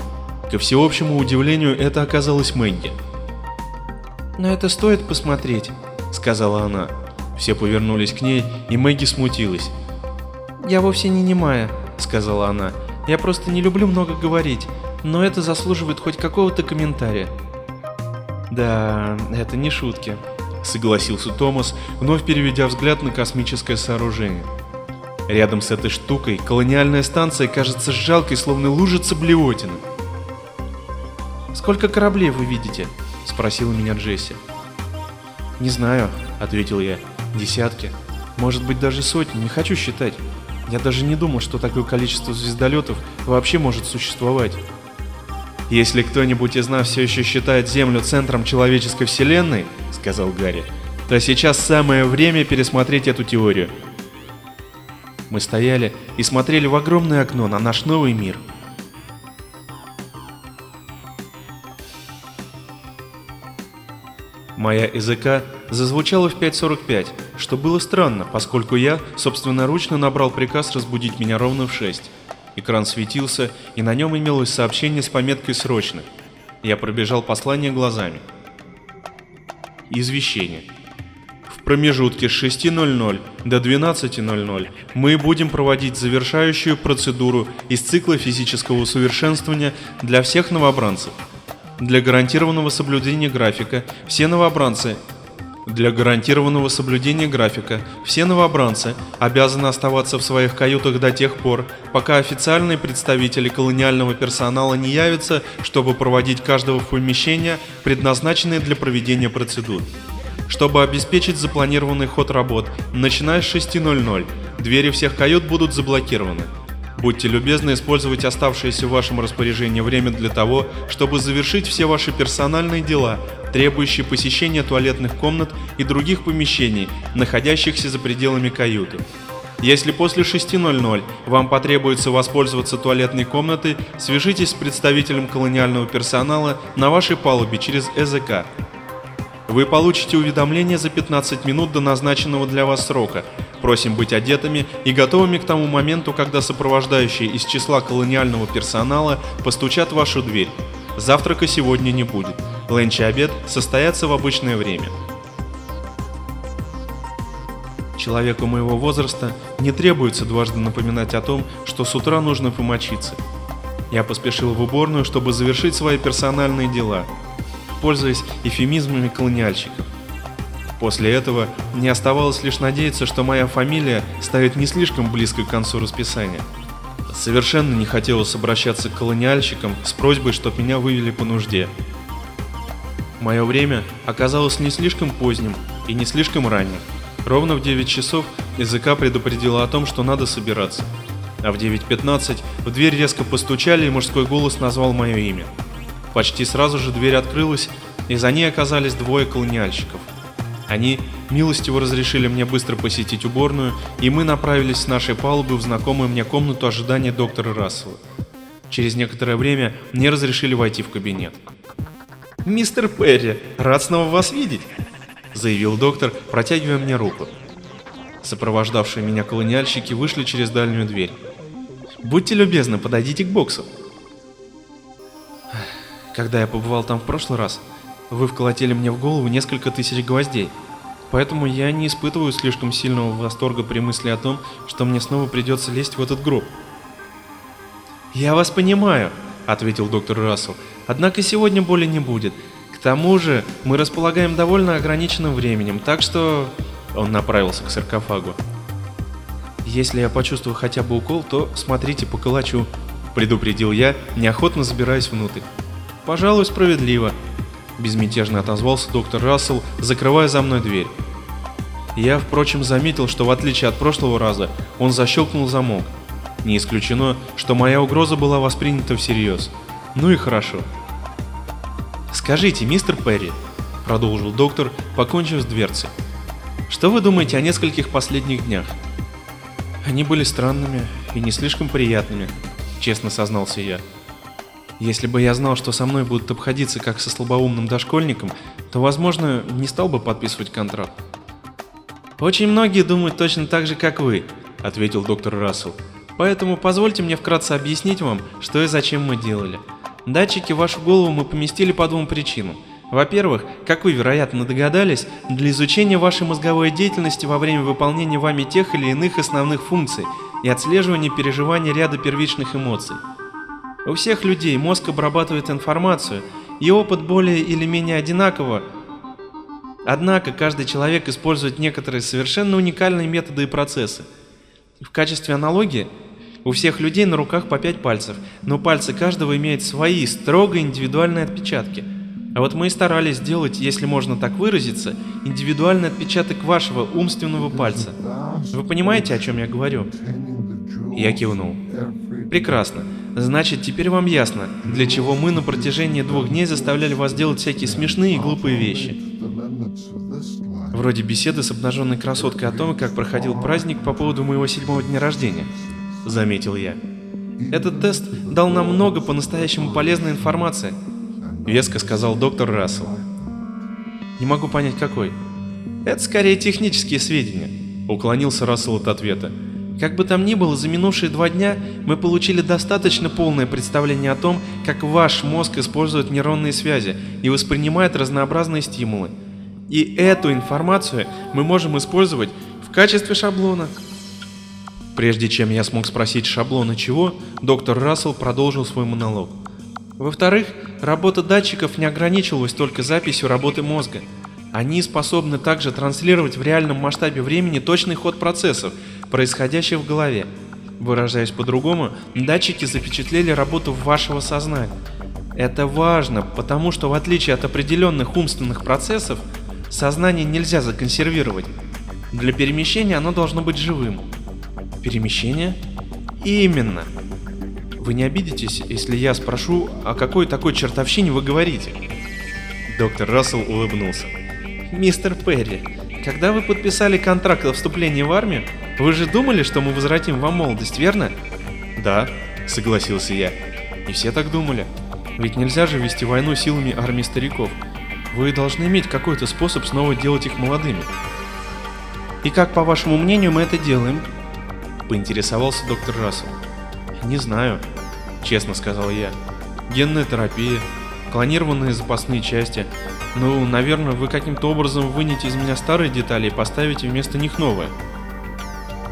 Ко всеобщему удивлению, это оказалась Мэгги. «Но это стоит посмотреть», — сказала она. Все повернулись к ней, и Мэгги смутилась. «Я вовсе не немая», — сказала она. «Я просто не люблю много говорить, но это заслуживает хоть какого-то комментария». «Да, это не шутки», — согласился Томас, вновь переведя взгляд на космическое сооружение. Рядом с этой штукой колониальная станция кажется жалкой, словно лужица блевотина. «Сколько кораблей вы видите?» — спросила меня Джесси. «Не знаю», — ответил я. «Десятки. Может быть, даже сотни. Не хочу считать. Я даже не думал, что такое количество звездолетов вообще может существовать. «Если кто-нибудь из нас все еще считает Землю центром человеческой вселенной, — сказал Гарри, — то сейчас самое время пересмотреть эту теорию». Мы стояли и смотрели в огромное окно на наш новый мир. Моя языка зазвучала в 5.45, что было странно, поскольку я собственноручно набрал приказ разбудить меня ровно в 6. Экран светился, и на нем имелось сообщение с пометкой «Срочно». Я пробежал послание глазами. Извещение. В промежутке с 6.00 до 12.00 мы будем проводить завершающую процедуру из цикла физического усовершенствования для всех новобранцев. Для гарантированного соблюдения графика все новобранцы для гарантированного соблюдения графика все новобранцы обязаны оставаться в своих каютах до тех пор, пока официальные представители колониального персонала не явятся, чтобы проводить каждого в помещение, предназначенное для проведения процедур. Чтобы обеспечить запланированный ход работ, начиная с 6.00, двери всех кают будут заблокированы. Будьте любезны использовать оставшееся в вашем распоряжении время для того, чтобы завершить все ваши персональные дела, требующие посещения туалетных комнат и других помещений, находящихся за пределами каюты. Если после 6.00 вам потребуется воспользоваться туалетной комнатой, свяжитесь с представителем колониального персонала на вашей палубе через ЭЗК. Вы получите уведомление за 15 минут до назначенного для вас срока. Просим быть одетыми и готовыми к тому моменту, когда сопровождающие из числа колониального персонала постучат в вашу дверь. Завтрака сегодня не будет. Ленч и обед состоятся в обычное время. Человеку моего возраста не требуется дважды напоминать о том, что с утра нужно помочиться. Я поспешил в уборную, чтобы завершить свои персональные дела, пользуясь эфемизмами колониальщиков. После этого не оставалось лишь надеяться, что моя фамилия ставит не слишком близко к концу расписания. Совершенно не хотелось обращаться к колониальщикам с просьбой, чтобы меня вывели по нужде. Мое время оказалось не слишком поздним и не слишком ранним. Ровно в 9 часов языка предупредила о том, что надо собираться. А в 9.15 в дверь резко постучали, и мужской голос назвал мое имя. Почти сразу же дверь открылась, и за ней оказались двое колониальщиков. Они милостиво разрешили мне быстро посетить уборную, и мы направились с нашей палубы в знакомую мне комнату ожидания доктора Рассела. Через некоторое время мне разрешили войти в кабинет. «Мистер Перри, рад снова вас видеть!» — заявил доктор, протягивая мне руку. Сопровождавшие меня колониальщики вышли через дальнюю дверь. «Будьте любезны, подойдите к боксу». Когда я побывал там в прошлый раз, вы вколотили мне в голову несколько тысяч гвоздей. Поэтому я не испытываю слишком сильного восторга при мысли о том, что мне снова придется лезть в этот гроб. «Я вас понимаю», — ответил доктор Рассел. «Однако сегодня боли не будет. К тому же мы располагаем довольно ограниченным временем, так что...» Он направился к саркофагу. «Если я почувствую хотя бы укол, то смотрите по калачу», — предупредил я, неохотно забираясь внутрь. «Пожалуй, справедливо», — безмятежно отозвался доктор Рассел, закрывая за мной дверь. Я, впрочем, заметил, что в отличие от прошлого раза, он защелкнул замок. Не исключено, что моя угроза была воспринята всерьез. Ну и хорошо. «Скажите, мистер Перри», — продолжил доктор, покончив с дверцей, — «что вы думаете о нескольких последних днях?» «Они были странными и не слишком приятными», — честно сознался я. Если бы я знал, что со мной будут обходиться как со слабоумным дошкольником, то, возможно, не стал бы подписывать контракт. «Очень многие думают точно так же, как вы», — ответил доктор Рассел. «Поэтому позвольте мне вкратце объяснить вам, что и зачем мы делали. Датчики в вашу голову мы поместили по двум причинам. Во-первых, как вы, вероятно, догадались, для изучения вашей мозговой деятельности во время выполнения вами тех или иных основных функций и отслеживания переживания ряда первичных эмоций. У всех людей мозг обрабатывает информацию, и опыт более или менее одинаково. Однако каждый человек использует некоторые совершенно уникальные методы и процессы. В качестве аналогии, у всех людей на руках по пять пальцев, но пальцы каждого имеют свои строго индивидуальные отпечатки. А вот мы и старались сделать, если можно так выразиться, индивидуальный отпечаток вашего умственного пальца. Вы понимаете, о чем я говорю? Я кивнул. Прекрасно. Значит, теперь вам ясно, для чего мы на протяжении двух дней заставляли вас делать всякие смешные и глупые вещи. Вроде беседы с обнаженной красоткой о том, как проходил праздник по поводу моего седьмого дня рождения, заметил я. Этот тест дал нам много по-настоящему полезной информации, веско сказал доктор Рассел. Не могу понять, какой. Это скорее технические сведения, уклонился Рассел от ответа. Как бы там ни было, за минувшие два дня мы получили достаточно полное представление о том, как ваш мозг использует нейронные связи и воспринимает разнообразные стимулы. И эту информацию мы можем использовать в качестве шаблона. Прежде чем я смог спросить шаблона чего, доктор Рассел продолжил свой монолог. Во-вторых, работа датчиков не ограничивалась только записью работы мозга. Они способны также транслировать в реальном масштабе времени точный ход процессов, происходящих в голове. Выражаясь по-другому, датчики запечатлели работу вашего сознания. Это важно, потому что в отличие от определенных умственных процессов, сознание нельзя законсервировать. Для перемещения оно должно быть живым. Перемещение? Именно. Вы не обидитесь, если я спрошу, о какой такой чертовщине вы говорите? Доктор Рассел улыбнулся. Мистер Перри, когда вы подписали контракт о вступлении в армию, вы же думали, что мы возвратим вам молодость, верно? Да, согласился я. И все так думали. Ведь нельзя же вести войну силами армии стариков. Вы должны иметь какой-то способ снова делать их молодыми. И как, по вашему мнению, мы это делаем? Поинтересовался доктор Рассел. Не знаю, честно сказал я. Генная терапия, клонированные запасные части. Ну, наверное, вы каким-то образом вынете из меня старые детали и поставите вместо них новые.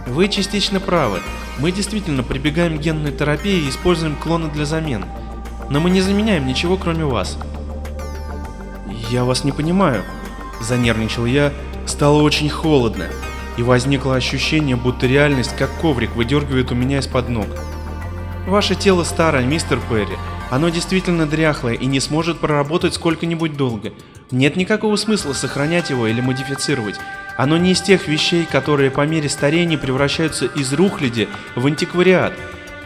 Вы частично правы. Мы действительно прибегаем к генной терапии и используем клоны для замен. Но мы не заменяем ничего, кроме вас. Я вас не понимаю. Занервничал я, стало очень холодно, и возникло ощущение, будто реальность, как коврик, выдергивает у меня из-под ног. Ваше тело старое, мистер Перри. Оно действительно дряхлое и не сможет проработать сколько-нибудь долго. Нет никакого смысла сохранять его или модифицировать. Оно не из тех вещей, которые по мере старения превращаются из рухляди в антиквариат,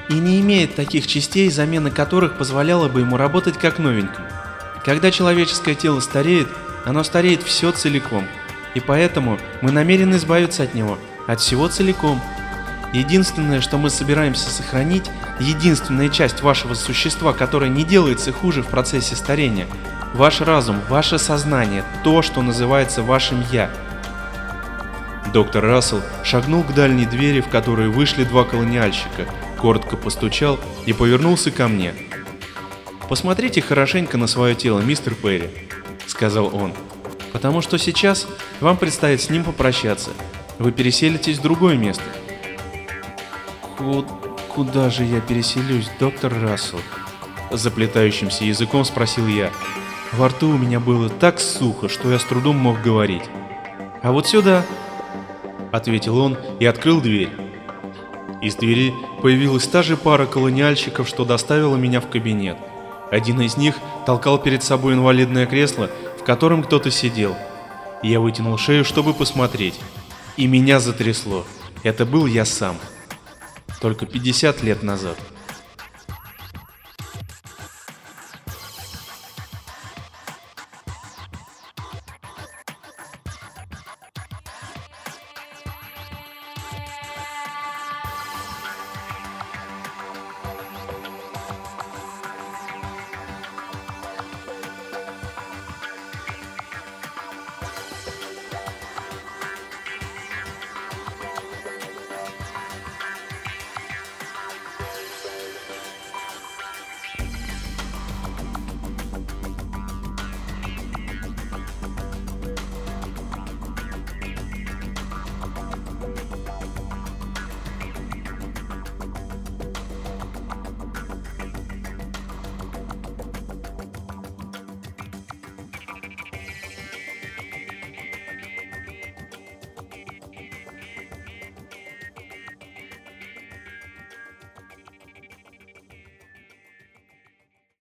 и не имеет таких частей, замена которых позволяла бы ему работать как новенькому. Когда человеческое тело стареет, оно стареет все целиком, и поэтому мы намерены избавиться от него, от всего целиком. Единственное, что мы собираемся сохранить, единственная часть вашего существа, которая не делается хуже в процессе старения, ваш разум, ваше сознание, то, что называется вашим «я», Доктор Рассел шагнул к дальней двери, в которую вышли два колониальщика, коротко постучал и повернулся ко мне. «Посмотрите хорошенько на свое тело, мистер Перри», — сказал он, — «потому что сейчас вам предстоит с ним попрощаться. Вы переселитесь в другое место». «Куда же я переселюсь, доктор Рассел?» Заплетающимся языком спросил я. Во рту у меня было так сухо, что я с трудом мог говорить. «А вот сюда», — ответил он и открыл дверь. Из двери появилась та же пара колониальщиков, что доставила меня в кабинет. Один из них толкал перед собой инвалидное кресло, в котором кто-то сидел. Я вытянул шею, чтобы посмотреть. И меня затрясло. Это был я сам. Только 50 лет назад.